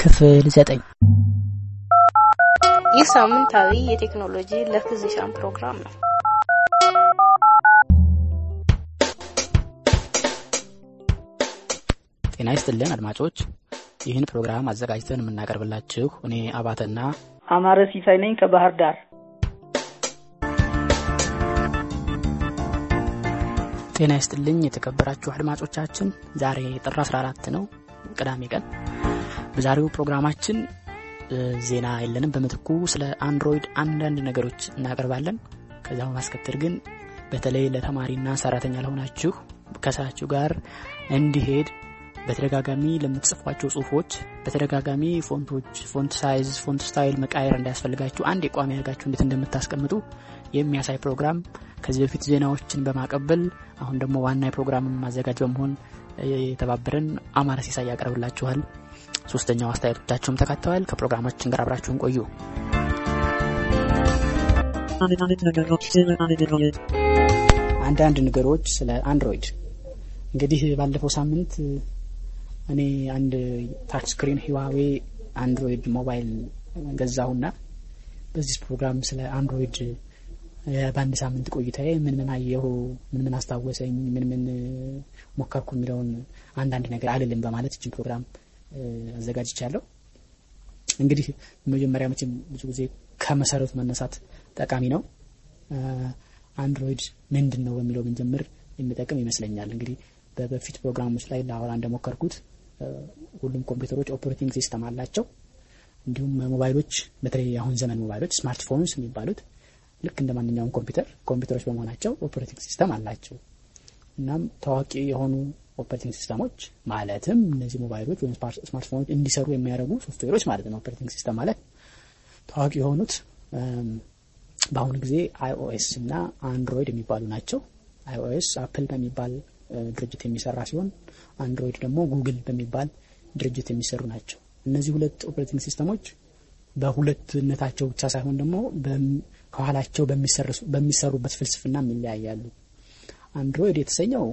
ክፍል ዘጠኝ ይህ ሳምንታዊ የቴክኖሎጂ ለፊዚሻን ፕሮግራም ነው። ጤና ይስጥልን አድማጮች፣ ይህን ፕሮግራም አዘጋጅተን የምናቀርብላችሁ እኔ አባተና አማረ ሲሳይ ነኝ ከባህር ዳር። ጤና ይስጥልኝ የተከበራችሁ አድማጮቻችን፣ ዛሬ ጥር 14 ነው ቅዳሜ ቀን። በዛሬው ፕሮግራማችን ዜና የለንም። በምትኩ ስለ Android አንዳንድ ነገሮች እናቀርባለን። ከዛ በማስከተል ግን በተለይ ለተማሪና ሰራተኛ ለሆናችሁ ከስራችሁ ጋር እንዲሄድ በተደጋጋሚ ለምትጽፏቸው ጽሁፎች በተደጋጋሚ font ኦች፣ font size፣ font style መቀያየር እንዳያስፈልጋችሁ አንድ የቋሚ ያርጋችሁ እንዴት እንደምታስቀምጡ የሚያሳይ ፕሮግራም ከዚህ በፊት ዜናዎችን በማቀበል አሁን ደግሞ ዋና የፕሮግራም ማዘጋጅ በመሆን የተባበረን አማረ ሲሳይ ያቀርብላችኋል። ሶስተኛው አስተያየቶቻቸውም ተካተዋል። ከፕሮግራማችን ጋር አብራችሁን ቆዩ። አንዳንድ ነገሮች ስለ Android እንግዲህ ባለፈው ሳምንት እኔ አንድ touch screen Huawei Android ሞባይል ገዛሁና በዚህ ፕሮግራም ስለ አንድሮይድ በአንድ ሳምንት ቆይታዬ ምን ምን አየሁ፣ ምን ምን አስታወሰኝ፣ ምን ምን ሞከርኩ የሚለውን አንዳንድ ነገር አልልም በማለት እችን ፕሮግራም አዘጋጅቻለሁ። እንግዲህ መጀመሪያ መቼም ብዙ ጊዜ ከመሰረቱ መነሳት ጠቃሚ ነው። አንድሮይድ ምንድን ነው በሚለው ብንጀምር የሚጠቅም ይመስለኛል። እንግዲህ በፊት ፕሮግራሞች ላይ ለአወራ እንደሞከርኩት ሁሉም ኮምፒውተሮች operating system አላቸው። እንዲሁም ሞባይሎች በተለይ የአሁን ዘመን ሞባይሎች smartphones የሚባሉት ልክ እንደ ማንኛውም ኮምፒውተር ኮምፒውተሮች በመሆናቸው operating system አላቸው። እናም ታዋቂ የሆኑ operating system ኦች ማለትም እነዚህ ሞባይሎች ወይም ስማርትፎኖች እንዲሰሩ የሚያደርጉ ሶፍትዌሮች ማለት ነው። operating system ማለት ታዋቂ የሆኑት በአሁኑ ጊዜ iOS እና Android የሚባሉ ናቸው። iOS Apple በሚባል ድርጅት የሚሰራ ሲሆን Android ደግሞ ጉግል በሚባል ድርጅት የሚሰሩ ናቸው። እነዚህ ሁለት operating system ኦች በሁለትነታቸው ብቻ ሳይሆን ደግሞ ከኋላቸው በሚሰሩበት ፍልስፍና ይለያያሉ። Android የተሰኘው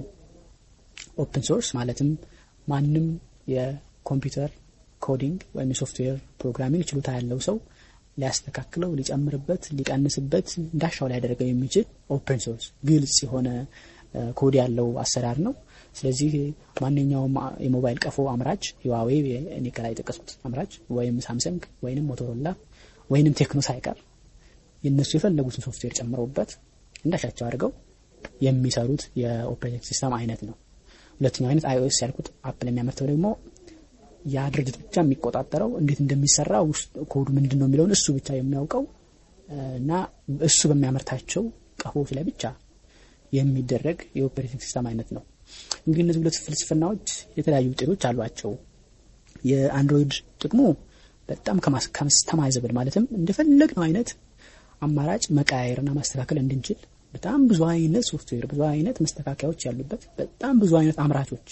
open source ማለትም ማንም የኮምፒውተር coding ወይም የሶፍትዌር programming ችሎታ ያለው ሰው ሊያስተካክለው፣ ሊጨምርበት፣ ሊቀንስበት እንዳሻው ሊያደርገው የሚችል open source ግልጽ የሆነ ኮድ ያለው አሰራር ነው። ስለዚህ ማንኛውም የሞባይል ቀፎ አምራች Huawei፣ እኔ ከላይ የጠቀስኩት አምራች ወይም Samsung ወይንም Motorola ወይንም Tecno ሳይቀር የእነሱ የፈለጉትን ሶፍትዌር ጨምረውበት እንዳሻቸው አድርገው የሚሰሩት የ operating system አይነት ነው። ሁለተኛው አይነት iOS ያልኩት Apple የሚያመርተው ደግሞ ያ ድርጅት ብቻ የሚቆጣጠረው እንዴት እንደሚሰራ ኮዱ ምንድን ነው የሚለውን እሱ ብቻ የሚያውቀው እና እሱ በሚያመርታቸው ቀፎዎች ላይ ብቻ የሚደረግ የ operating system አይነት ነው። እንግዲህ እነዚህ ሁለት ፍልስፍናዎች የተለያዩ ውጤቶች አሏቸው። የ Android ጥቅሙ በጣም customizable ማለትም እንደፈለግነው አይነት አማራጭ መቀያየርና ማስተካከል እንድንችል በጣም ብዙ አይነት ሶፍትዌር፣ ብዙ አይነት መስተካከያዎች ያሉበት በጣም ብዙ አይነት አምራቾች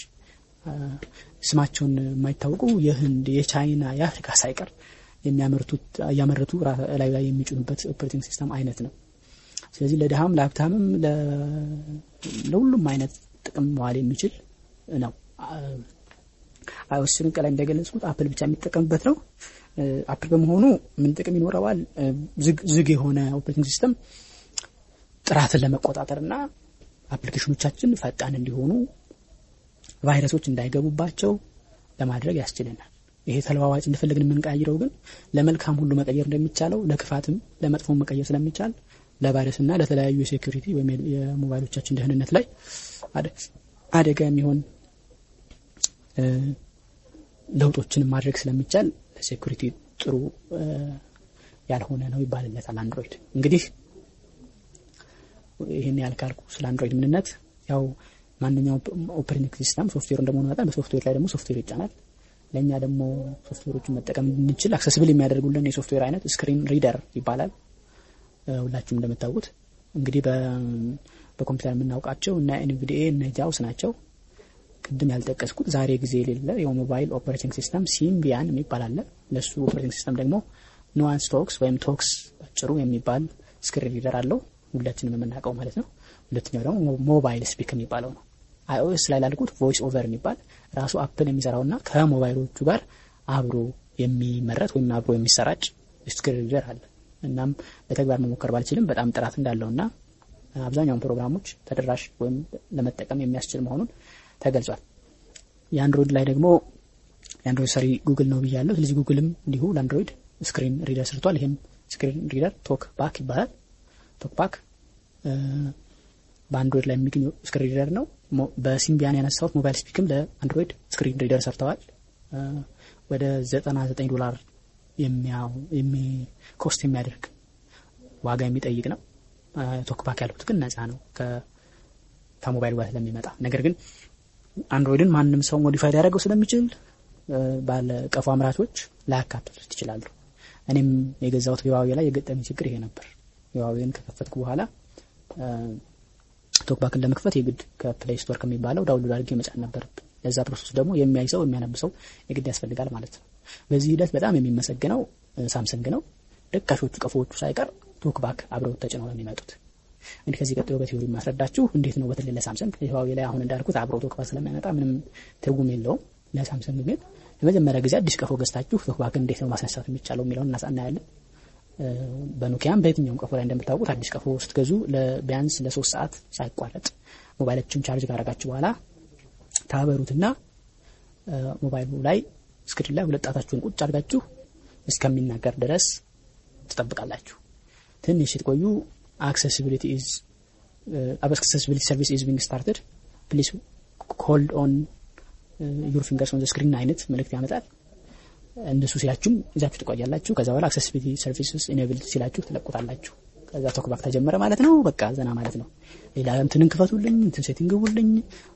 ስማቸውን የማይታወቁ የህንድ፣ የቻይና፣ የአፍሪካ ሳይቀር የሚያመርቱት እያመረቱ ላይ ላይ የሚጭኑበት operating system አይነት ነው። ስለዚህ ለድሃም ለሀብታምም ለሁሉም አይነት ጥቅም መዋል የሚችል ነው። iOS ን ከላይ እንደገለጽኩት Apple ብቻ የሚጠቀምበት ነው። Apple በመሆኑ ምን ጥቅም ይኖረዋል? ዝግ የሆነ operating system ጥራትን ለመቆጣጠር እና application ኖቻችን ፈጣን እንዲሆኑ ቫይረሶች እንዳይገቡባቸው ለማድረግ ያስችለናል። ይሄ ተለዋዋጭ እንደፈለግን የምንቀያይረው ግን ለመልካም ሁሉ መቀየር እንደሚቻለው ለክፋትም ለመጥፎ መቀየር ስለሚቻል ለቫይረስ እና ለተለያዩ የሴኩሪቲ ወይም የሞባይሎቻችን ደህንነት ላይ አደጋ የሚሆን ለውጦችን ማድረግ ስለሚቻል ለሴኩሪቲ ጥሩ ያልሆነ ነው ይባልለታል። አንድሮይድ እንግዲህ ይህን ያህል ካልኩ ስለ አንድሮይድ ምንነት ያው ማንኛውም operating system ሶፍትዌር እንደመሆኑ መጠን በሶፍትዌር ላይ ደግሞ ሶፍትዌር ይጫናል። ለእኛ ደግሞ ሶፍትዌሮችን መጠቀም እንድንችል accessible የሚያደርጉልን የሶፍትዌር አይነት screen reader ይባላል። ሁላችሁም እንደምታውቁት እንግዲህ በኮምፒውተር የምናውቃቸው እና NVDA እና JAWS ናቸው። ቅድም ያልጠቀስኩት ዛሬ ጊዜ የሌለ የሞባይል operating system Symbian የሚባል አለ። ለሱ operating system ደግሞ Nuance Talks ወይም Talks አጭሩ የሚባል screen reader አለው። ሁላችንም የምናውቀው ማለት ነው። ሁለተኛው ደግሞ Mobile Speak የሚባለው ነው። iOS ላይ ላልኩት VoiceOver የሚባል ራሱ Apple የሚሰራውና ከሞባይሎቹ ጋር አብሮ የሚመረት ወይም አብሮ የሚሰራጭ screen reader አለ። እናም በተግባር መሞከር ባልችልም በጣም ጥራት እንዳለውና አብዛኛውን ፕሮግራሞች ተደራሽ ወይም ለመጠቀም የሚያስችል መሆኑን ተገልጿል። የ Android ላይ ደግሞ የ Android ሰሪ ጉግል ነው ብያለሁ። ስለዚህ ጉግልም እንዲሁ ለ Android screen reader ሰርቷል። ይህም screen reader TalkBack ይባላል። TalkBack በ Android ላይ የሚገኘው screen reader ነው። በ Symbian ያነሳሁት Mobile Speak ም ለ Android screen reader ሰርተዋል። ወደ 99 ዶላር cost የሚያደርግ ዋጋ የሚጠይቅ ነው። TalkBack ያልኩት ግን ነፃ ነው ከሞባይል ጋር ስለሚመጣ። ነገር ግን Android ን ማንም ሰው modify ሊያደርገው ስለሚችል ባለ ቀፎ አምራቾች ላያካትቱት ይችላሉ። እኔም የገዛሁት Huawei ላይ የገጠመኝ ችግር ይሄ ነበር። Huawei ን ከከፈትኩ በኋላ TalkBack ን ለመክፈት የግድ ከ Play Store ከሚባለው download አድርጌ መጫን ነበረብኝ። ለዛ process ደግሞ የሚያይ ሰው የሚያነብ ሰው የግድ ያስፈልጋል ማለት ነው። በዚህ ሂደት በጣም የሚመሰግነው Samsung ነው። ደቃሾቹ ቀፎዎቹ ሳይቀር TalkBack አብረው ተጭነው ነው የሚመጡት። እንዲህ ከዚህ ቀጥሎ በ theory ማስረዳችሁ እንዴት ነው በተለይ ለ Samsung Huawei ላይ አሁን እንዳልኩት አብረው TalkBack ስለሚያመጣ ምንም ትርጉም የለውም። ለ Samsung ግን ለመጀመሪያ ጊዜ አዲስ ቀፎ ገዝታችሁ TalkBack ን እንዴት ነው ማስነሳት የሚቻለው የሚለውን እናያለን። በ Nokia ም በየትኛውም ቀፎ ላይ እንደምታውቁት አዲስ ቀፎ ስትገዙ ቢያንስ ለሶስት ሰዓት ሳይቋረጥ ሞባይላችሁን ቻርጅ ካረጋችሁ በኋላ ታበሩትና ሞባይሉ ላይ screen ላይ ሁለት ጣታችሁን ቁጭ አድርጋችሁ እስከሚናገር ድረስ ትጠብቃላችሁ። ትንሽ ስትቆዩ accessibility is accessibility service is being started please hold on your fingers on the screen አይነት መልእክት ያመጣል። እንደሱ ሲላችሁም ይዛችሁ ትቆያላችሁ። ከዛ በኋላ accessibility services enable ሲላችሁ ትለቁታላችሁ። ከዛ TalkBack ተጀመረ ማለት ነው። በቃ ዘና ማለት ነው። ሌላ እንትንን ክፈቱልኝ፣ እንትን setting ግቡልኝ፣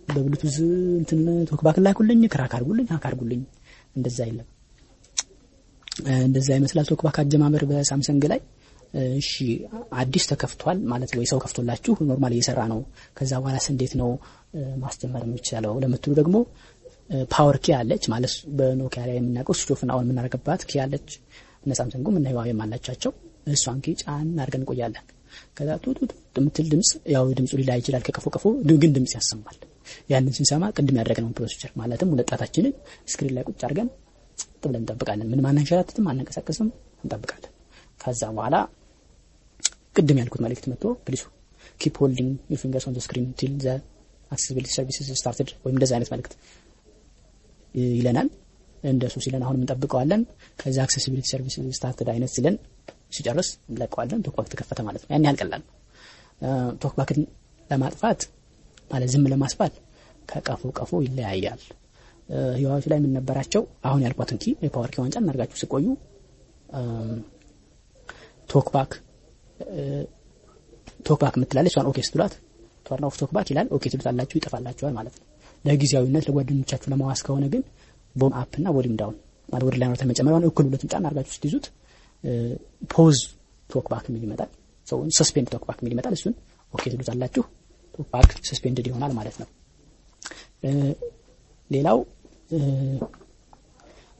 በብሉቱዝ እንትን TalkBack ላኩልኝ፣ crack አርጉልኝ፣ hack አርጉልኝ፣ እንደዛ የለም። እንደዛ ይመስላል TalkBack አጀማመር በ Samsung ላይ። እሺ አዲስ ተከፍቷል ማለት ወይ ሰው ከፍቶላችሁ normal እየሰራ ነው። ከዛ በኋላስ እንዴት ነው ማስጀመር የሚቻለው ለምትሉ ደግሞ power key አለች ማለት በ Nokia ላይ የምናውቀው እና on የምናደርግባት key አለች። እነ Samsung ኡም እነ Huawei ም አላቻቸው። እሷን key ጫን አድርገን እንቆያለን። ከዛ ጡጡ የምትል ድምጽ ያው ድምጹ ሊለያይ ይችላል ከቀፎ ቀፎ ግን ድምጽ ያሰማል። ያንን ስንሰማ ቅድም ያደረግነውን procedure ማለትም ሁለት ጣታችንን screen ላይ ቁጭ አድርገን ጸጥ ብለን እንጠብቃለን። ምንም አናንሸራትትም፣ አናንቀሳቀስም፣ እንጠብቃለን። ከዛ በኋላ ቅድም ያልኩት መልእክት መጥቶ please keep holding your fingers on screen till the accessibility services started ወይም እንደዛ አይነት መልእክት ይለናል። እንደሱ ሲለን አሁንም እንጠብቀዋለን። ከዛ accessibility service started አይነት ሲለን ሲጨርስ እንለቀዋለን። TalkBack ተከፈተ ማለት ነው። ያን ያህል ቀላል ነው። TalkBack ን ለማጥፋት ማለት ዝም ለማስባል ከቀፎ ቀፎ ይለያያል። Huawei ዎች ላይ የምንነበራቸው አሁን ያልኳትን key የ power key ዋን ጫን አርጋችሁ ስትቆዩ TalkBack TalkBack የምትላለች እሷን okay ስትሏት turn off TalkBack ይላል። okay ትሉታላችሁ፣ ይጠፋላችኋል ማለት ነው። ለጊዜያዊነት ለጓደኞቻችሁ ለማዋስ ከሆነ ግን volume up እና volume down ማለት ወደ ላይ ነው መጨመሪያውን እኩል ሁለቱም ጫን አድርጋችሁ ስትይዙት pause TalkBack የሚል ይመጣል። ሰው suspend TalkBack የሚል ይመጣል። እሱን okay ትሉታላችሁ፣ TalkBack suspended ይሆናል ማለት ነው። ሌላው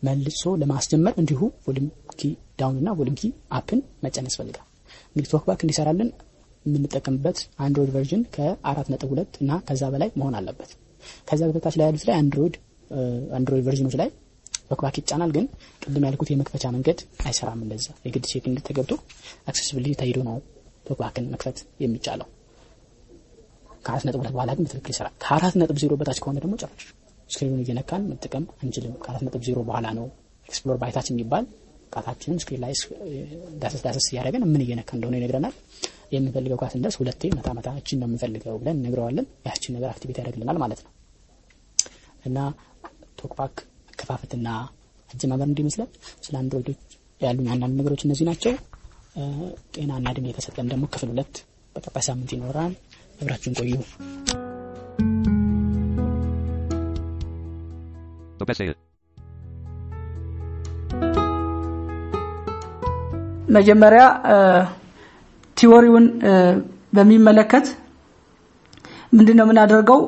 መልሶ ለማስጀመር እንዲሁ volume key down እና volume key up ን መጫን ያስፈልጋል። እንግዲህ TalkBack እንዲሰራልን የምንጠቀምበት Android version ከአራት ነጥብ ሁለት እና ከዛ በላይ መሆን አለበት። ከዛ በታች ላይ ያሉት ላይ Android Android version ኖች ላይ TalkBack ይጫናል፣ ግን ቅድም ያልኩት የመክፈቻ መንገድ አይሰራም። እንደዛ የግድ setting ተገብቶ accessibility ተሄዶ ነው TalkBack ን መክፈት የሚቻለው። ከአራት ነጥብ ሁለት በኋላ ግን በትክክል ይሰራል። ከአራት ነጥብ ዜሮ በታች ከሆነ ደግሞ ጭራሽ screen ኑን እየነካን መጠቀም አንችልም። ከአራት ነጥብ ዜሮ በኋላ ነው explore by touch የሚባል ጣታችንን screen ላይ ዳሰስ ዳሰስ እያደረግን ምን እየነካ እንደሆነ ይነግረናል። የምንፈልገው ጋር ስንደርስ ሁለቴ መታ መታ እችን ነው የምንፈልገው ብለን እነግረዋለን። ያችን ነገር activate ያደርግልናል ማለት ነው። እና TalkBack አከፋፈትና አጀማመር እንዲመስላል ስለ አንድሮይዶች ያሉኝ አንዳንድ ነገሮች እነዚህ ናቸው። ጤናና እድሜ ከሰጠን ደግሞ ክፍል ሁለት በቀጣይ ሳምንት ይኖራል። አብራችሁን ቆዩ። መጀመሪያ ቲዎሪውን በሚመለከት ምንድን ነው የምናደርገው?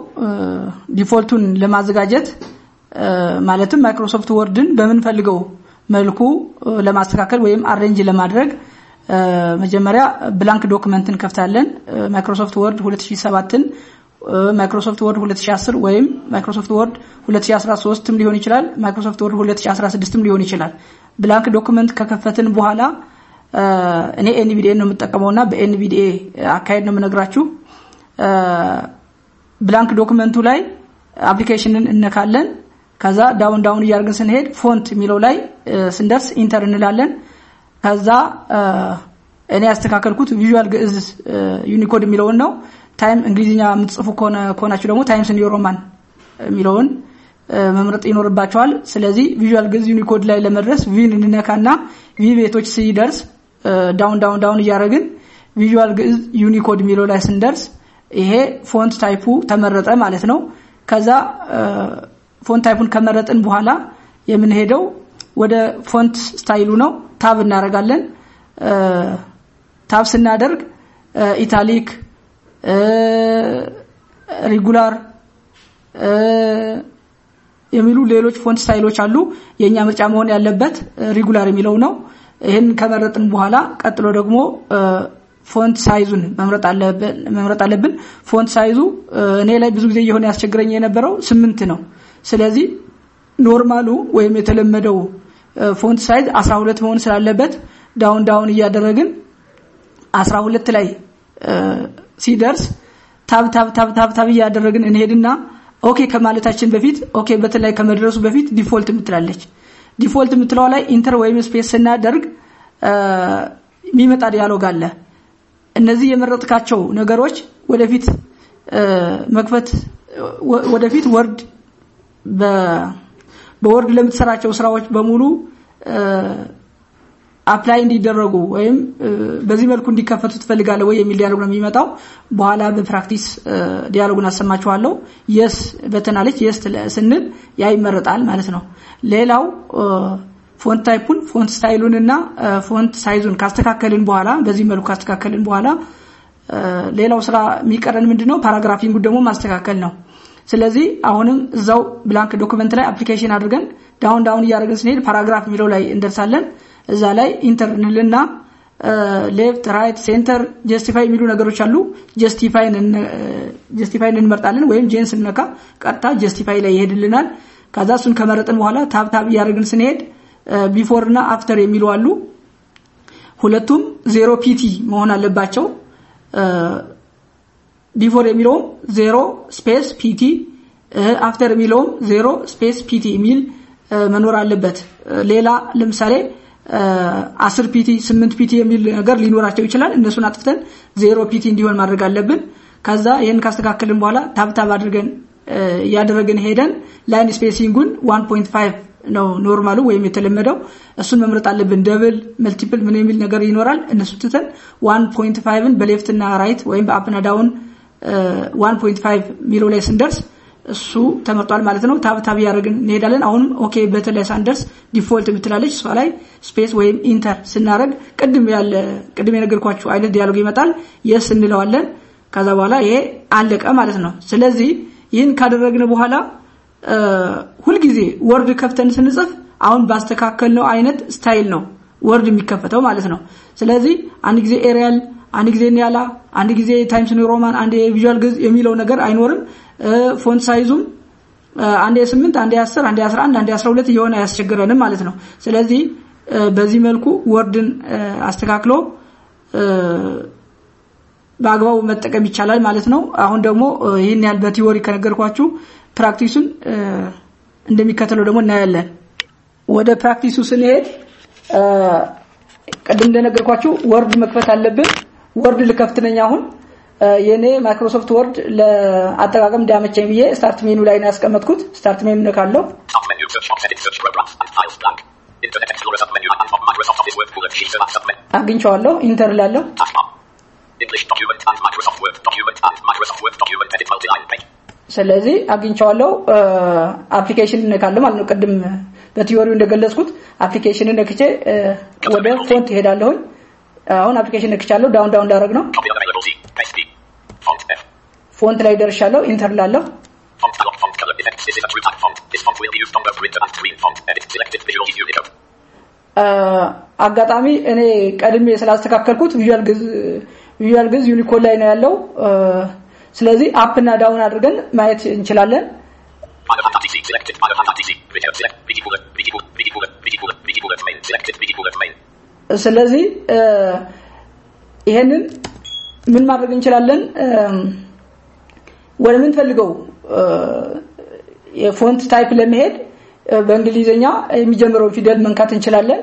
default ኡን ለማዘጋጀት ማለትም Microsoft Word ን በምንፈልገው መልኩ ለማስተካከል ወይም arrange ለማድረግ መጀመሪያ blank document እንከፍታለን። Microsoft Word 2007ን Microsoft Word 2010 ወይም Microsoft Word 2013ም ሊሆን ይችላል። Microsoft Word 2016ም ሊሆን ይችላል። blank document ከከፈትን በኋላ እኔ NVDA ነው የምጠቀመውና በ NVDA አካሄድ ነው የምነግራችሁ። blank document ኡ ላይ application ን እነካለን። ከዛ down down እያደረግን ስንሄድ font የሚለው ላይ ስንደርስ enter እንላለን። ከዛ እኔ ያስተካከልኩት Visual Geez Unicode የሚለውን ነው። time እንግሊዝኛ የምትጽፉ ከሆናችሁ ደግሞ Times New Roman የሚለውን መምረጥ ይኖርባቸዋል። ስለዚህ Visual Geez Unicode ላይ ለመድረስ V ን እንነካና V ቤቶች ሲደርስ down down down እያደረግን Visual Geez Unicode የሚለው ላይ ስንደርስ ይሄ font type ኡ ተመረጠ ማለት ነው። ከዛ font type ኡን ከመረጥን በኋላ የምንሄደው ወደ font style ኡ ነው። tab እናደርጋለን። tab ስናደርግ italic፣ regular የሚሉ ሌሎች font style ኦች አሉ። የኛ ምርጫ መሆን ያለበት regular የሚለው ነው። ይህን ከመረጥን በኋላ ቀጥሎ ደግሞ font size ኡን መምረጥ አለብን። font size ኡ እኔ ላይ ብዙ ጊዜ እየሆነ ያስቸግረኝ የነበረው ስምንት ነው። ስለዚህ normal ኡ ወይም የተለመደው font size 12 መሆን ስላለበት down down እያደረግን 12 ላይ ሲደርስ tab tab tab tab tab እያደረግን እንሄድና OK ከማለታችን በፊት OK button ላይ ከመድረሱ በፊት default የምትላለች default የምትለዋ ላይ enter ወይም space ስናደርግ የሚመጣ dialog አለ። እነዚህ የመረጥካቸው ነገሮች ወደፊት መክፈት ወደፊት Word በ Word ለምትሰራቸው ስራዎች በሙሉ apply እንዲደረጉ ወይም በዚህ መልኩ እንዲከፈቱ ትፈልጋለህ ወይ የሚል dialog ነው የሚመጣው። በኋላ በ practice dialog ኡን አሰማችኋለሁ። yes button አለች yes ስንል ያ ይመረጣል ማለት ነው። ሌላው font type ኡን font style ኡን እና font size ኡን ካስተካከልን በኋላ በዚህ መልኩ ካስተካከልን በኋላ ሌላው ስራ የሚቀረን ምንድነው? paragraphing ኡ ደግሞ ማስተካከል ነው። ስለዚህ አሁንም እዛው blank document ላይ application አድርገን down down እያደረግን ስንሄድ paragraph የሚለው ላይ እንደርሳለን። እዛ ላይ enter እንልና left right center justify የሚሉ ነገሮች አሉ። justify ን እንመርጣለን ወይም J ን ስንነካ ቀጥታ justify ላይ ይሄድልናል። ከዛ እሱን ከመረጥን በኋላ tab tab እያደረግን ስንሄድ before እና after የሚሉ አሉ። ሁለቱም zero pt መሆን አለባቸው። before የሚለውም zero space pt፣ after የሚለውም zero space pt የሚል መኖር አለበት። ሌላ ለምሳሌ አስር pt ስምንት pt የሚል ነገር ሊኖራቸው ይችላል። እነሱን አጥፍተን zero pt እንዲሆን ማድረግ አለብን። ከዛ ይህን ካስተካከልን በኋላ tab tab አድርገን እያደረግን ሄደን line spacing ኡን 1.5 ነው normal ኡ ወይም የተለመደው እሱን መምረጥ አለብን። double multiple ምን የሚል ነገር ይኖራል። እነሱ ትተን 1.5ን በ left እና right ወይም በ up ና down 1.5 ሚለው ላይ ስንደርስ እሱ ተመርጧል ማለት ነው። tab tab እያደረግን እንሄዳለን። አሁንም okay በተለይ ሳንደርስ default የምትላለች እሷ ላይ space ወይም enter ስናደርግ ቅድም ያለ ቅድም የነገርኳችሁ አይነት dialog ይመጣል። yes እንለዋለን። ከዛ በኋላ ይሄ አለቀ ማለት ነው። ስለዚህ ይህን ካደረግን በኋላ ሁልጊዜ Word ከፍተን ስንጽፍ አሁን ባስተካከልነው አይነት style ነው Word የሚከፈተው ማለት ነው። ስለዚህ አንድ ጊዜ Arial፣ አንድ ጊዜ Nyala፣ አንድ ጊዜ Times New Roman፣ አንድ Visual Geez የሚለው ነገር አይኖርም። font size ኡም አንዴ ስምንት አንዴ አስር አንዴ አስራ አንድ አንዴ አስራ ሁለት እየሆነ አያስቸግረንም ማለት ነው። ስለዚህ በዚህ መልኩ Word ን አስተካክሎ በአግባቡ መጠቀም ይቻላል ማለት ነው። አሁን ደግሞ ይህን ያህል በ theory ከነገርኳችሁ practice ኡን እንደሚከተለው ደግሞ እናያለን። ወደ practice ኡ ስንሄድ ቅድም እንደነገርኳችሁ Word መክፈት አለብን። Word ልከፍት ነኝ አሁን የኔ Microsoft Word ለአጠቃቀም እንዲያመቸኝ ብዬ start menu ላይ ነው ያስቀመጥኩት። start menu እነካለሁ። submenu. አግኝቼዋለሁ። enter page. ስለዚህ አግኝቼዋለሁ። application እነካለሁ ማለት ነው። ቅድም በ theory ው እንደገለጽኩት application ን ነክቼ ወደ font እሄዳለሁኝ። አሁን application ነክቻለሁ። down down ላደርግ ነው።. font ላይ ደርሻለሁ። enter እላለሁ።. አጋጣሚ እኔ ቀድሜ ስላስተካከልኩት Visual Geez Unicode ላይ ነው ያለው። ስለዚህ up እና down አድርገን ማየት እንችላለን። ስለዚህ ይሄንን ምን ማድረግ እንችላለን እም፣ ወደ ምንፈልገው እ፣ የ font type ለመሄድ እ፣ በእንግሊዝኛ የሚጀምረውን ፊደል መንካት እንችላለን.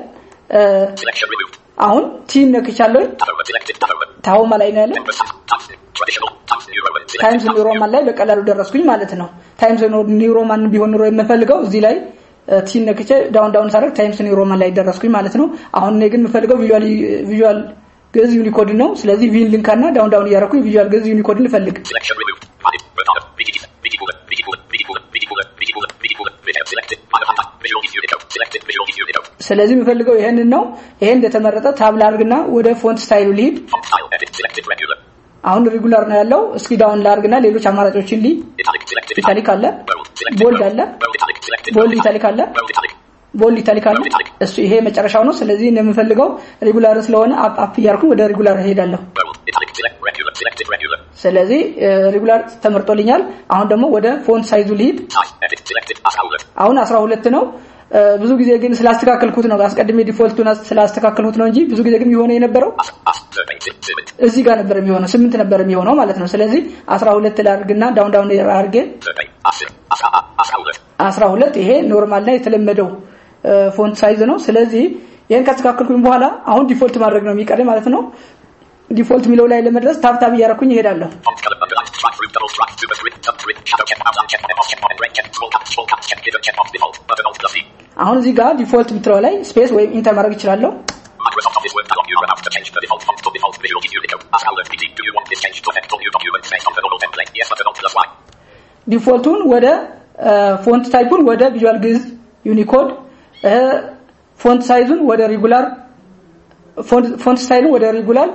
አሁን T ን ነክቻለሁ. Tahoma ላይ ነው selected Times Times New Roman ላይ በቀላሉ ደረስኩኝ ማለት ነው Times New Roman ቢሆን ኑሮ የምፈልገው እዚህ ላይ T ን ነክቼ down down ሳደርግ Times New Roman ላይ ደረስኩኝ ማለት ነው አሁን እኔ ግን የምፈልገው Visual Visual Geez Unicode ነው ስለዚህ V ን ልንካና down down እያደረኩኝ Visual Geez Unicode ን ልፈልግ. ስለዚህ የምፈልገው ይሄንን ነው ይሄ እንደተመረጠ tab ላርግና ወደ font style ኡ ልሂድ. አሁን regular ነው ያለው እስኪ down ላርግና ሌሎች አማራጮችን ልይ. italic አለ. bold አለ. bold italic አለ. bold italic። አለ? እሱ ይሄ መጨረሻው ነው። ስለዚህ እንደምፈልገው regular ስለሆነ up up እያልኩ ወደ regular እሄዳለሁ. ስለዚህ regular ተመርጦልኛል። አሁን ደግሞ ወደ font size ኡ ልሂድ. አሁን 12 ነው። እ፣ ብዙ ጊዜ ግን ስላስተካከልኩት ነው አስቀድሜ default ኡን ስላስተካከልኩት ነው እንጂ ብዙ ጊዜ ግን የሆነ የነበረው. እዚህ ጋር ነበር የሚሆነው ስምንት ነበር የሚሆነው ማለት ነው ስለዚህ 12 ላድርግና down down አድርጌ. Ascoulet. 12 ይሄ normal የተለመደው font size ነው ስለዚህ ይሄን ካስተካከልኩኝ በኋላ አሁን default ማድረግ ነው የሚቀር ማለት ነው default የሚለው ላይ ለመድረስ tab tab እያደረኩኝ እሄዳለሁ አሁን እዚህ ጋር default የምትለው ላይ space ወይም enter ማድረግ Y. default ኡን ወደ font type ኡን ወደ Visual Geez Unicode font size ኡን ወደ regular font style ኡን ወደ regular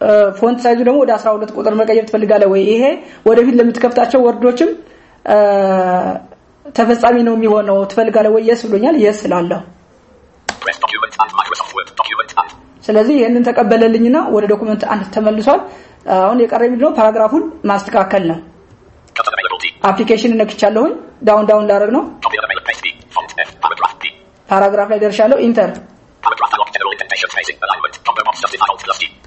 እ፣ font size ኡ ደግሞ ወደ 12 ቁጥር መቀየር ትፈልጋለህ ወይ ይሄ ወደፊት ለምትከፍታቸው Word ኦችም ተፈጻሚ ነው የሚሆነው። ትፈልጋለህ ወይ? yes ብሎኛል። yes and. ስለዚህ ይህንን ተቀበለልኝና ወደ document አንድ ተመልሷል። አሁን የቀረ ምንድነው? paragraph ኡን ማስተካከል ነው. application ነክቻለሁኝ። down down ላደርግ ነው. paragraph ላይ ደርሻለሁ። enter.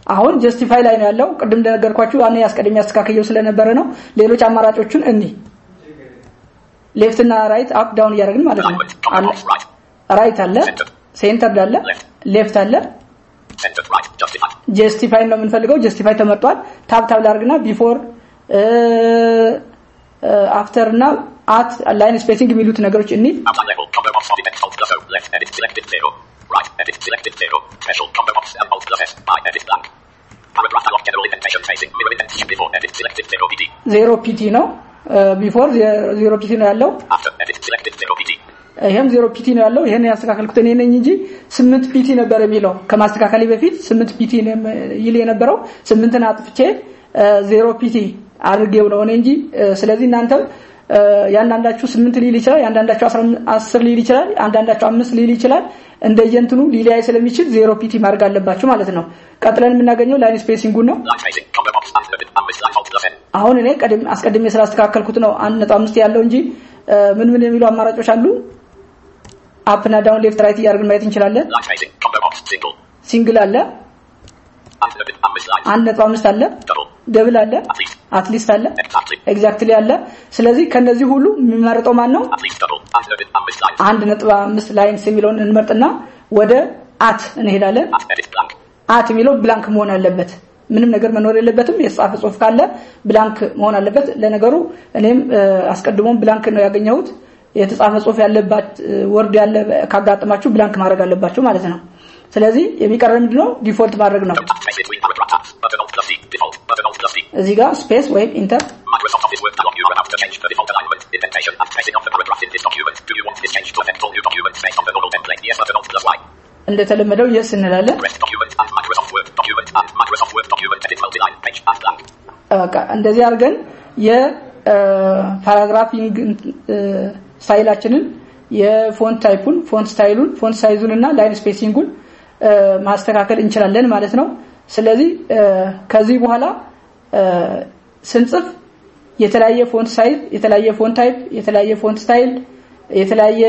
አሁን justify ላይ ነው ያለው። ቅድም እንደነገርኳችሁ ያኔ አስቀድሜ ያስተካከየው ስለነበረ ነው። ሌሎች አማራጮቹን እኒ left እና right up down እያደረግን ማለት ነው. right አለ center አለ left አለ. justify ነው የምንፈልገው justify ተመርጧል tab tab ላድርግና before after እና at line spacing የሚሉት ነገሮች እኒ. zero pt ነው before zero pt ነው ያለው. ይሄም zero pt ነው ያለው። ይሄን ያስተካከልኩት እኔ ነኝ እንጂ ስምንት pt ነበር የሚለው። ከማስተካከሌ በፊት ስምንት pt ይል የነበረው። ስምንትን አጥፍቼ zero pt አድርጌው ነው እኔ እንጂ ስለዚህ እናንተም ያንዳንዳችሁ ስምንት ሊል ይችላል ያንዳንዳችሁ አስር ሊል ይችላል አንዳንዳችሁ አምስት ሊል ይችላል እንደየንትኑ ሊለያይ ስለሚችል zero pt ማድረግ አለባችሁ ማለት ነው ቀጥለን የምናገኘው line spacing ኡን ነው. አሁን እኔ አስቀድሜ ስላስተካከልኩት ነው አንድ ነጥብ አምስት ያለው እንጂ ምን ምን የሚሉ አማራጮች አሉ up እና down left right እያደረግን ማየት እንችላለን. single አለ. አንድ ነጥብ አምስት አለ. double አለ. at least አለ. exactly አለ ስለዚህ ከነዚህ ሁሉ የሚመርጠው ማን ነው. አንድ ነጥብ አምስት lines የሚለውን እንመርጥና ወደ at እንሄዳለን. at የሚለው blank መሆን አለበት ምንም ነገር መኖር የለበትም የተጻፈ ጽሁፍ ካለ blank መሆን አለበት ለነገሩ እኔም አስቀድሞም blank ነው ያገኘሁት የተጻፈ ጽሁፍ ያለባት word ያለ ካጋጠማችሁ blank ማድረግ አለባችሁ ማለት ነው ስለዚህ የሚቀረው ምንድነው default ማድረግ ነው እዚህ ጋር space ወይም enter. እንደተለመደው yes እንላለን እንደዚህ አድርገን የ paragraphing style ኣችንን የ font type ኡን font style ኡን font size ኡን እና line spacing ኡን ማስተካከል እንችላለን ማለት ነው ስለዚህ ከዚህ በኋላ ስንጽፍ የተለያየ font size የተለያየ font type የተለያየ font style የተለያየ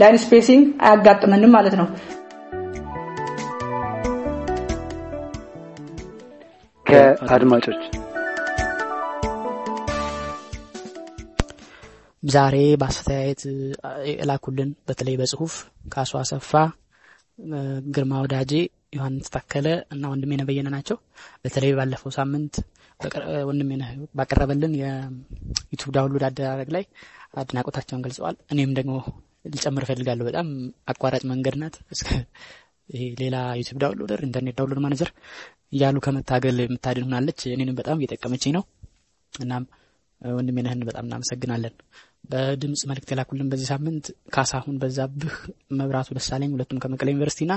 line spacing አያጋጥመንም ማለት ነው። ከአድማጮች ዛሬ በአስተያየት የላኩልን በተለይ በጽሁፍ ካሱ አሰፋ፣ ግርማ ወዳጄ፣ ዮሐንስ ታከለ እና ወንድሜነህ በየነ ናቸው። በተለይ ባለፈው ሳምንት ወንድሜ ባቀረበልን የ YouTube download አደራረግ ላይ አድናቆታቸውን ገልጸዋል። እኔም ደግሞ ልጨምር እፈልጋለሁ። በጣም አቋራጭ መንገድ ናት። ሌላ YouTube downloader፣ Internet Download Manager እያሉ ከመታገል የምታድን ሆናለች። እኔንም በጣም እየጠቀመችኝ ነው። እናም ወንድሜነህን በጣም እናመሰግናለን። በድምጽ መልእክት የላኩልን በዚህ ሳምንት ካሳሁን በዛብህ፣ መብራቱ ደሳለኝ ሁለቱም ከመቀሌ ዩኒቨርሲቲ ና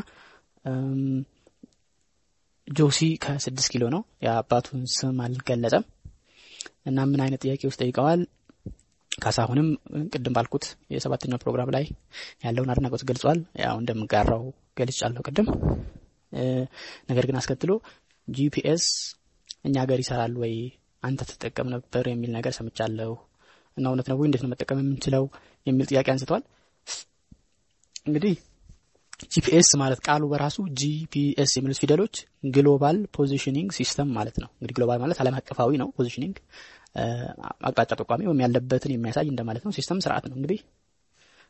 ጆሲ ከስድስት ኪሎ ነው። የአባቱን ስም አልገለጸም እና ምን አይነት ጥያቄ ውስጥ ጠይቀዋል። ካሳሁንም ቅድም ባልኩት የሰባተኛው ፕሮግራም ላይ ያለውን አድናቆት ገልጿል። ያው እንደምጋራው ገልጫለሁ ቅድም። ነገር ግን አስከትሎ GPS እኛ ሀገር ይሰራል ወይ አንተ ትጠቀም ነበር የሚል ነገር ሰምቻለሁ እና እውነት ነው ወይ እንዴት ነው መጠቀም የምንችለው የሚል ጥያቄ አንስተዋል። እንግዲህ GPS ማለት ቃሉ በራሱ GPS የሚሉት ፊደሎች global positioning system ማለት ነው። እንግዲህ global ማለት ዓለም አቀፋዊ ነው። positioning አቅጣጫ ጠቋሚ ወይም ያለበትን የሚያሳይ እንደማለት ነው። system ስርዓት ነው። እንግዲህ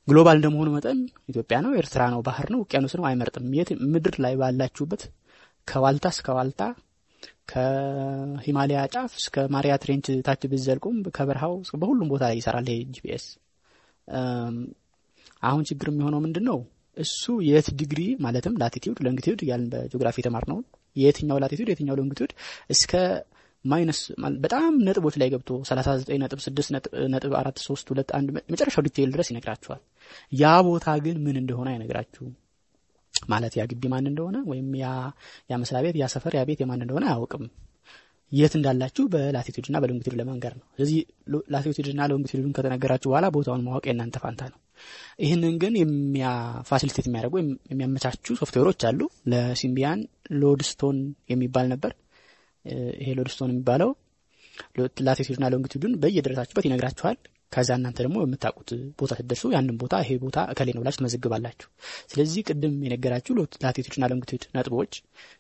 global እንደመሆኑ መጠን ኢትዮጵያ ነው፣ ኤርትራ ነው፣ ባህር ነው፣ ውቅያኖስ ነው አይመርጥም። የት ምድር ላይ ባላችሁበት ከዋልታ እስከ ዋልታ ከሂማሊያ ጫፍ እስከ ማሪያና trench ታች ብዘልቁም ከበረሃው በሁሉም ቦታ ላይ ይሰራል ይሄ GPS። አሁን ችግር የሚሆነው ምንድን ነው? እሱ የት ዲግሪ ማለትም latitude longitude ያልን በጂኦግራፊ የተማርነውን የትኛው latitude የትኛው longitude እስከ minus በጣም ነጥቦች ላይ ገብቶ 39 ነጥብ 6 ነጥብ 4 3 2 1 መጨረሻው detail ድረስ ይነግራችኋል። ያ ቦታ ግን ምን እንደሆነ አይነግራችሁም። ማለት ያ ግቢ ማን እንደሆነ ወይም ያ ያ መስሪያ ቤት ያ ሰፈር ያ ቤት የማን እንደሆነ አያውቅም። የት እንዳላችሁ በ latitude እና በ longitude ለመንገር ነው። ስለዚህ latitude እና longitude ን ከተነገራችሁ በኋላ ቦታውን ማወቅ የእናንተ ፋንታ ነው። ይህንን ግን facilitate የሚያደርጉ የሚያመቻቹ ሶፍትዌሮች አሉ። ለ Symbian Loadstone የሚባል ነበር። ይሄ Loadstone የሚባለው እና longitude ን በየደረሳችሁበት ይነግራችኋል። ከዛ እናንተ ደግሞ የምታውቁት ቦታ ስትደርሱ ያንን ቦታ ይሄ ቦታ እከሌ ነው ብላችሁ ትመዘግባላችሁ። ስለዚህ ቅድም የነገራችሁ latitude ና longitude ነጥቦች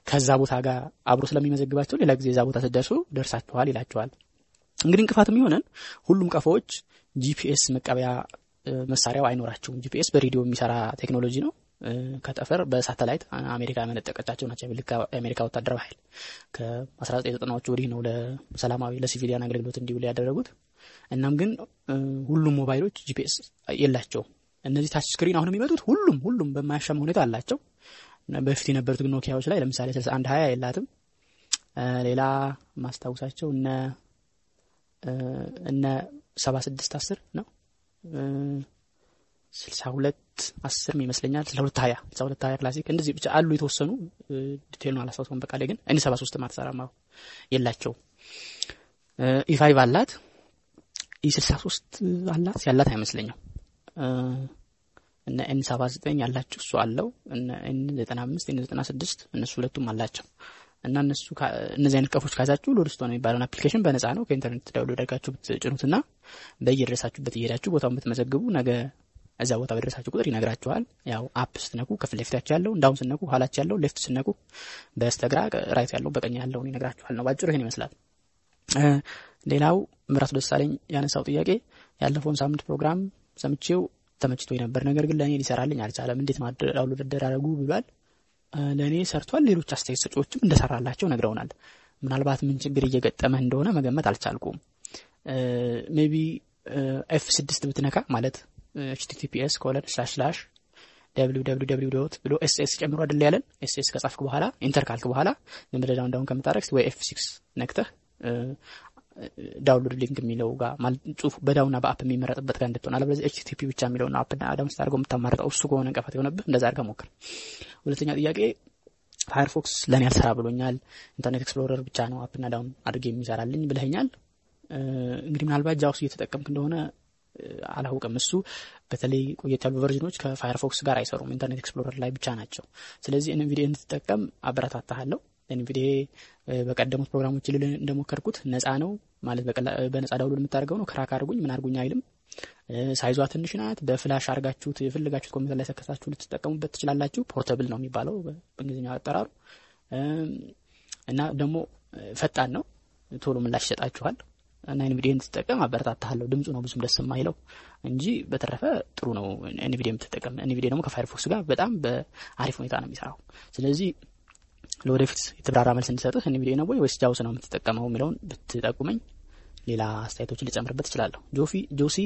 ከዛ ቦታ ጋር አብሮ ስለሚመዘግባቸው ሌላ ጊዜ እዛ ቦታ ስትደርሱ ደርሳችኋል ይላችኋል። እንግዲህ እንቅፋት የሚሆነን ሁሉም ቀፎዎች GPS መቀበያ መሳሪያው አይኖራቸውም። GPS በሬዲዮ የሚሰራ ቴክኖሎጂ ነው። ከጠፈር በሳተላይት አሜሪካ ያመነጠቀቻቸው ናቸው። የአሜሪካ ወታደራዊ ኃይል ከ1990ዎቹ ወዲህ ነው ለሰላማዊ ለ civilian አገልግሎት እንዲውል ያደረጉት። እናም ግን ሁሉም ሞባይሎች GPS የላቸውም። እነዚህ ታች ስክሪን አሁን የሚመጡት ሁሉም ሁሉም በማያሻማ ሁኔታ አላቸው። በፊት የነበሩት ኖኪያዎች ላይ ለምሳሌ 61 ሀያ የላትም። ሌላ ማስታውሳቸው እነ እነ 76 10 ነው ስልሳ ሁለት አስር ይመስለኛል። ስልሳ ሁለት ሀያ ስልሳ ሁለት ሀያ ክላሲክ እንደዚህ ብቻ አሉ የተወሰኑ። ዲቴይሉን አላስታውሰውም። በቃ ግን እኔ ሰባ ሶስት ማትሰራማ የላቸው E five አላት። ስልሳ ሶስት አላት ያላት አይመስለኝም። እነ N ሰባ ዘጠኝ ያላቸው እሱ አለው። እነ N ዘጠና አምስት N ዘጠና ስድስት እነሱ ሁለቱም አላቸው እና እነሱ እነዚህ አይነት ቀፎዎች ከያዛችሁ Loadstone የሚባለውን application በነፃ ነው ከኢንተርኔት download አድርጋችሁ ብትጭኑትና በየደረሳችሁበት እየሄዳችሁ ቦታውን ብትመዘግቡ ነገ እዛ ቦታ በደረሳችሁ ቁጥር ይነግራችኋል። ያው up ስትነኩ ከፊት ለፊታችሁ ያለው down ስትነኩ ኋላችሁ ያለው left ስትነኩ በስተግራ right ያለው በቀኝ ያለውን ይነግራችኋል ነው ባጭሩ ይህን ይመስላል። ሌላው መብራቱ ደሳለኝ ያነሳው ጥያቄ ያለፈውን ሳምንት ፕሮግራም ሰምቼው ተመችቶ ነበር፣ ነገር ግን ለእኔ ሊሰራልኝ አልቻለም። እንዴት download አደራረጉ ብሏል። ለእኔ ሰርቷል። ሌሎች አስተያየት ሰጪዎችም እንደሰራላቸው ነግረውናል። ምናልባት ምን ችግር እየገጠመህ እንደሆነ መገመት አልቻልኩም። maybe F ስድስት ብትነካ ማለት https colon slash dot ብሎ SS ጨምሮ አይደል ያለን SS ከጻፍክ በኋላ Enter ካልክ በኋላ ዝም ብለህ down ወይ F six ነክተህ download link የሚለው ጋር ጽሁፍ በ down ና በ up የሚመረጥበት ጋር እንድትሆን አለበለዚያ HTTP ብቻ የሚለውና up down ስታደርገው የምታማርጠው እሱ ከሆነ እንቅፋት የሆነብህ እንደዛ አድርገህ ሞክር። ሁለተኛ ጥያቄ Firefox ለእኔ አልሰራ ብሎኛል። Internet Explorer ብቻ ነው up ና down አድርጌ የሚሰራልኝ ብለኸኛል። እንግዲህ ምናልባት JAWS እየተጠቀምክ እንደሆነ አላውቅም። እሱ በተለይ ቆየት ያሉ version ኦች ከ Firefox ጋር አይሰሩም፣ Internet Explorer ላይ ብቻ ናቸው። ስለዚህ NVDA እንድትጠቀም አበረታታሃለሁ። ኤንቪዲኤ በቀደሙት ፕሮግራሞች ልል እንደሞከርኩት ነፃ ነው ማለት በነፃ download የምታደርገው ነው። crack አድርጉኝ ምን አድርጉኝ አይልም። size ኧ ትንሽ ናት። በ flash አርጋችሁት የፈለጋችሁት ኮምፒውተር ላይ ሰከታችሁ ልትጠቀሙበት ትችላላችሁ። portable ነው የሚባለው በእንግሊዝኛው አጠራሩ እና ደግሞ ፈጣን ነው። ቶሎ ምላሽ ይሰጣችኋል እና NVDA እንድትጠቀም አበረታታለሁ። ድምፁ ነው ብዙም ደስ የማይለው እንጂ በተረፈ ጥሩ ነው NVDA የምትጠቀም። NVDA ደግሞ ከ Firefox ጋር በጣም በአሪፍ ሁኔታ ነው የሚሰራው። ስለዚህ ለወደፊት የተብራራ መልስ እንዲሰጥህ NVDA ነው ወይ ወይስ JAWS ነው የምትጠቀመው የሚለውን ብትጠቁመኝ ሌላ አስተያየቶችን ልጨምርበት እችላለሁ። ጆሲ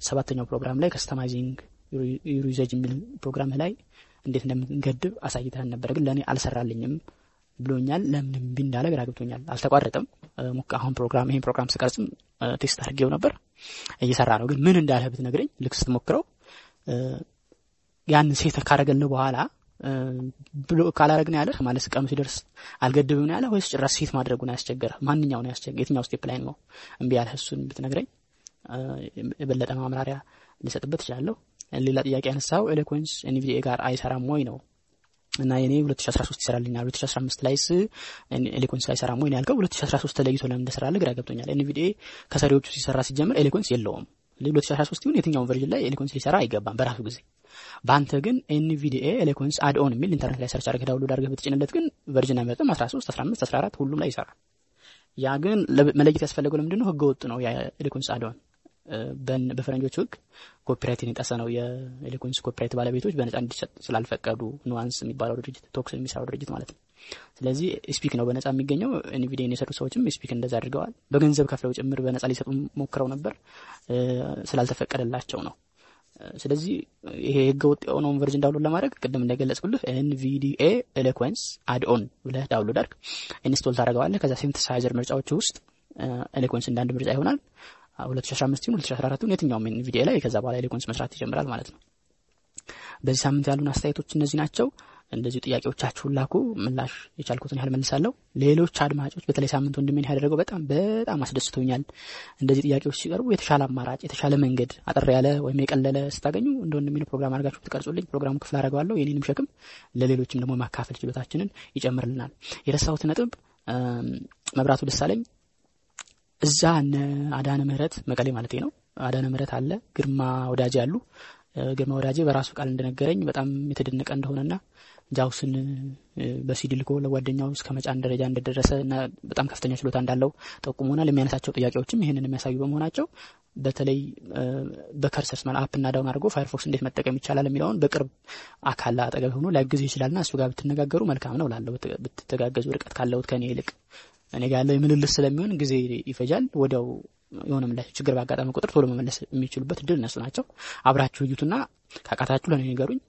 ሰባተኛው ፕሮግራም ላይ customizing your usage የሚል ፕሮግራም ላይ እንዴት እንደምንገድብ አሳይተህን ነበር፣ ግን ለእኔ አልሰራልኝም ብሎኛል። ለምን እምቢ እንዳለ ግራ ገብቶኛል። አልተቋረጠም። አሁን ፕሮግራም ይሄን ፕሮግራም ስቀርጽም test አድርጌው ነበር፣ እየሰራ ነው። ግን ምን እንዳለ ብትነግረኝ ልክ ስትሞክረው ያን set ካረገልህ በኋላ ብሎ ካላረግን ያለ ማለት ቀኑ ሲደርስ አልገድብም ነው ያለ ወይስ ጭራሽ set ማድረጉን ያስቸገረ? ማንኛው ነው ያስቸገረ? የትኛው step ላይ ነው እምቢ ያለ? እሱን ብትነግረኝ የበለጠ ማብራሪያ ልሰጥበት እችላለሁ። ሌላ ጥያቄ ያነሳው Eloquence NVDA ጋር አይሰራም ወይ ነው እና የኔ 2013 ይሰራልኛል 2015 ላይስ Eloquence አይሰራም ወይ ያልከው። 2013 ተለይቶ ለምን እንደሰራለ ግራ ገብቶኛል። NVDA ከሰሪዎቹ ሲሰራ ሲጀምር Eloquence የለውም። 2013 ይሁን የትኛውን version ላይ Eloquence ሊሰራ አይገባም በራሱ ጊዜ። በአንተ ግን NVDA Eloquence add-on የሚል ኢንተርኔት ላይ search አድርገህ download አድርገህ ብትጭንለት ግን version አይመርጥም። 13፣ 15፣ 14 ሁሉም ላይ ይሰራል። ያ ግን መለየት ያስፈለገው ለምንድን ነው? ህገ ወጥ ነው የ Eloquence add-on በፈረንጆች ህግ copyright ን የጣሰ ነው። የ Eloquence copyright ባለቤቶች በነጻ እንዲሰጥ ስላልፈቀዱ Nuance የሚባለው ድርጅት Talks የሚሰራው ድርጅት ማለት ነው። ስለዚህ eSpeak ነው በነጻ የሚገኘው። NVDA ን የሰሩ ሰዎችም eSpeak እንደዛ አድርገዋል። በገንዘብ ከፍለው ጭምር በነጻ ሊሰጡ ሞክረው ነበር፣ ስላልተፈቀደላቸው ነው። ስለዚህ ይሄ ህገ ወጥ የሆነውን version download ለማድረግ ቅድም እንደገለጽኩልህ NVDA Eloquence add-on ብለህ download አድርግ፣ install ታደርገዋለህ። ከዛ synthesizer ምርጫዎች ውስጥ Eloquence እንደ ምርጫ ይሆናል። 2015 ይሁን 2014 ይሁን የትኛውም NVDA ላይ ከዛ በኋላ Eloquence መስራት ይጀምራል ማለት ነው። በዚህ ሳምንት ያሉን አስተያየቶች እነዚህ ናቸው። እንደዚሁ ጥያቄዎቻችሁን ላኩ፣ ምላሽ የቻልኩትን ያህል መልሳለሁ። ሌሎች አድማጮች በተለይ ሳምንት ወንድሜን ያደረገው በጣም በጣም አስደስቶኛል። እንደዚህ ጥያቄዎች ሲቀርቡ የተሻለ አማራጭ የተሻለ መንገድ አጠር ያለ ወይም የቀለለ ስታገኙ እንደ ወንድሜን ፕሮግራም አድርጋችሁ ብትቀርጹልኝ ፕሮግራሙ ክፍል አደርገዋለሁ። የኔንም ሸክም ለሌሎችም ደግሞ የማካፈል ችሎታችንን ይጨምርልናል። የረሳሁት ነጥብ መብራቱ ደሳለኝ እዛ እነ አዳነ ምህረት መቀሌ ማለት ነው። አዳነ ምህረት አለ፣ ግርማ ወዳጄ አሉ። ግርማ ወዳጄ በራሱ ቃል እንደነገረኝ በጣም የተደነቀ እንደሆነና ጃውስን በሲዲ ልኮ ለጓደኛው እስከ መጫን ደረጃ እንደደረሰ እና በጣም ከፍተኛ ችሎታ እንዳለው ጠቁሞናል። የሚያነሳቸው ጥያቄዎችም ይህንን የሚያሳዩ በመሆናቸው በተለይ በ cursors ማለት up እና down አድርጎ Firefox እንዴት መጠቀም ይቻላል የሚለውን በቅርብ አካል አጠገብ ሆኖ ሊያግዝ ይችላልና እሱ ጋር ብትነጋገሩ መልካም ነው ላለው ብትተጋገዙ ርቀት ካለውት ከኔ ይልቅ እኔ ጋር ያለው የምልልስ ስለሚሆን ጊዜ ይፈጃል። ወዲያው የሆነ ምላሽ ችግር ባጋጠመ ቁጥር ቶሎ መመለስ የሚችሉበት እድል እነሱ ናቸው። አብራችሁ እዩትና ካቃታችሁ ለእኔ ንገሩኝ።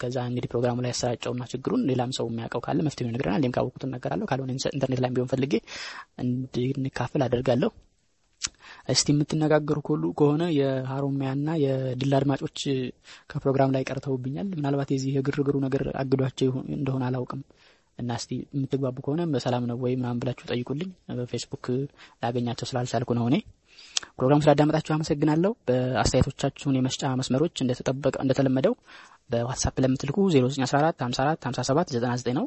ከዛ እንግዲህ ፕሮግራሙ ላይ ያሰራጨውና ችግሩን ሌላም ሰው የሚያውቀው ካለ መፍትሄው ይነግረናል። እኔም ካወቁት እናገራለሁ። ካልሆነ ኢንተርኔት ላይ ቢሆን ፈልጌ እንድንካፈል አደርጋለሁ። እስቲ የምትነጋገሩ ከሉ ከሆነ የሀሮሚያና የድል አድማጮች ከፕሮግራም ላይ ቀርተውብኛል። ምናልባት የዚህ የግርግሩ ነገር አግዷቸው እንደሆነ አላውቅም። እና እስቲ የምትግባቡ ከሆነ በሰላም ነው ወይ ምናምን ብላችሁ ጠይቁልኝ። በፌስቡክ ላገኛቸው ስላልቻልኩ ነው። እኔ ፕሮግራሙ ስላዳመጣችሁ አመሰግናለሁ። በአስተያየቶቻችሁን የመስጫ መስመሮች እንደተጠበቀ እንደተለመደው በዋትሳፕ ለምትልኩ 0914 54 57 99 ነው።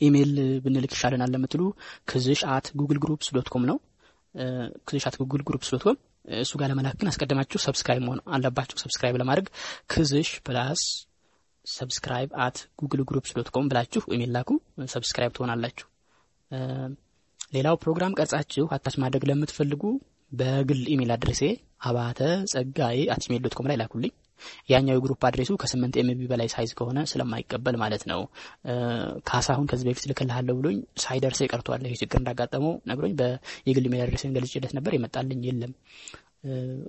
ኢሜይል ብንልክ ይሻለናል ለምትሉ ክዝሽ at Google Groups dot com ነው። ክዝሽ at Google Groups dot com እሱ ጋር ለመላክ ግን አስቀድማችሁ subscribe መሆን አለባችሁ። subscribe ለማድረግ ክዝሽ plus subscribe at Google Groups dot com ብላችሁ ኢሜል ላኩ። subscribe ትሆናላችሁ። ሌላው ፕሮግራም ቀርጻችሁ attach ማድረግ ለምትፈልጉ በግል ኢሜል አድሬሴ አባተ ጸጋዬ at Gmail dot com ላይ ላኩልኝ። ያኛው የ group አድሬሱ ከስምንት MB በላይ size ከሆነ ስለማይቀበል ማለት ነው። ካሳሁን ከዚህ በፊት ልክልሃለሁ ብሎኝ ሳይደርሰ ቀርቷል። ይህ ችግር እንዳጋጠመው ነግሮኝ የግል ኢሜል አድሬሴን ገልጬለት ነበር። የመጣልኝ የለም።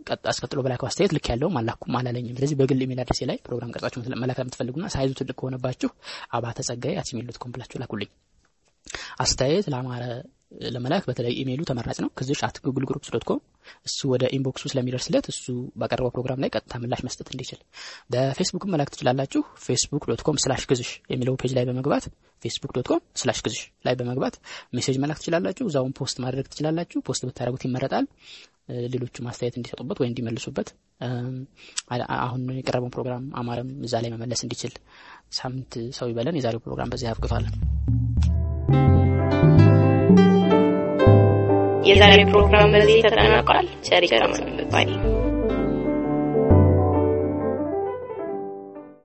ቀጥ አስቀጥሎ በላከው አስተያየት ልክ ያለውም አላኩም አላለኝም። ስለዚህ በግል ኢሜል አድሬሴ ላይ ፕሮግራም ቀርጻችሁ መላክ የምትፈልጉና size ኡ ትልቅ ከሆነባችሁ አባተ ጸጋዬ at Gmail dot com ብላችሁ ላኩልኝ። አስተያየት ለአማረ ለመላክ በተለይ ኢሜይሉ ተመራጭ ነው። ክዝሽ at Google Groups dot com እሱ ወደ inbox ኡ ስለሚደርስለት እሱ ባቀረበው ፕሮግራም ላይ ቀጥታ ምላሽ መስጠት እንዲችል በፌስቡክ መላክ ትችላላችሁ። ፌስቡክ dot com slash ክዝሽ የሚለው page ላይ በመግባት ፌስቡክ dot com slash ክዝሽ ላይ በመግባት message መላክ ትችላላችሁ። እዛውን post ማድረግ ትችላላችሁ። post ብታደረጉት ይመረጣል። ሌሎቹ ማስተያየት እንዲሰጡበት ወይ እንዲመልሱበት አሁን የቀረበውን ፕሮግራም አማረም እዛ ላይ መመለስ እንዲችል ሳምንት ሰው ይበለን። የዛሬው ፕሮግራም በዚህ አብቅቷል። የዛሬ ፕሮግራም በዚህ ተጠናቋል። ቸር ይግጠመን